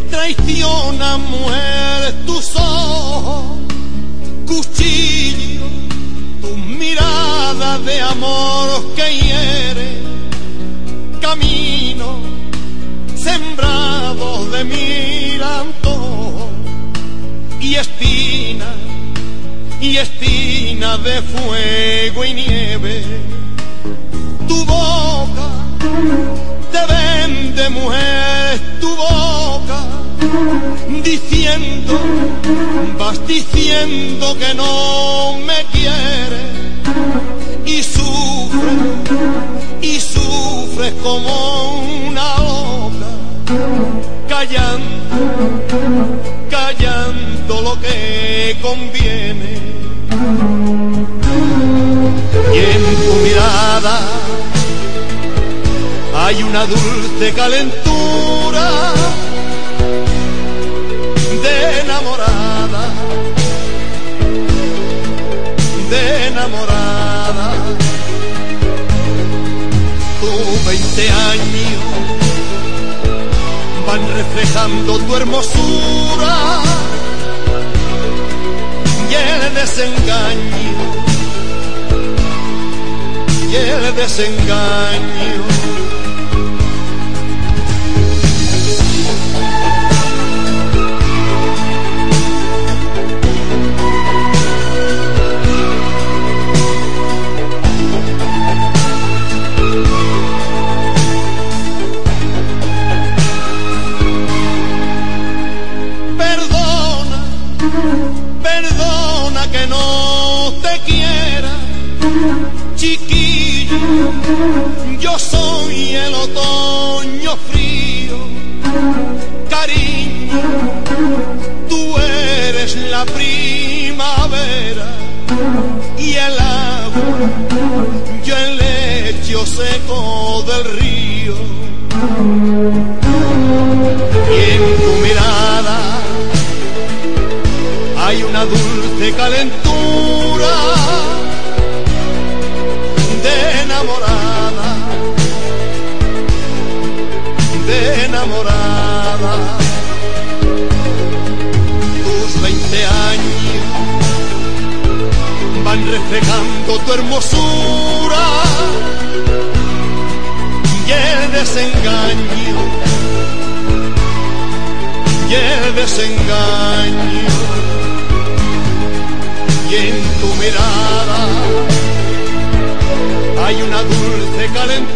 Traiciona, mujer, tus ojos, cuchillo, tus miradas de amor que hiere, camino, sembrados de mil antojos y espina, y espina de fuego y nieve. Tu boca te vende, mujer diciendo, vas diciendo que no me quiere y sufre y sufres como una loca, callando, callando lo que conviene. Y en tu mirada hay una dulce calentura enamorada. Tu veinte años van reflejando tu hermosura y el desengaño, y el desengaño. Perdona que no te quiera, chiquillo. Yo soy el otoño frío, cariño. Tú eres la primavera y el agua, yo el lecho seco del río. Hay una dulce calentura de enamorada, de enamorada. Tus veinte años van reflejando tu hermosura y el desengaño, y el desengaño hay una dulce calentura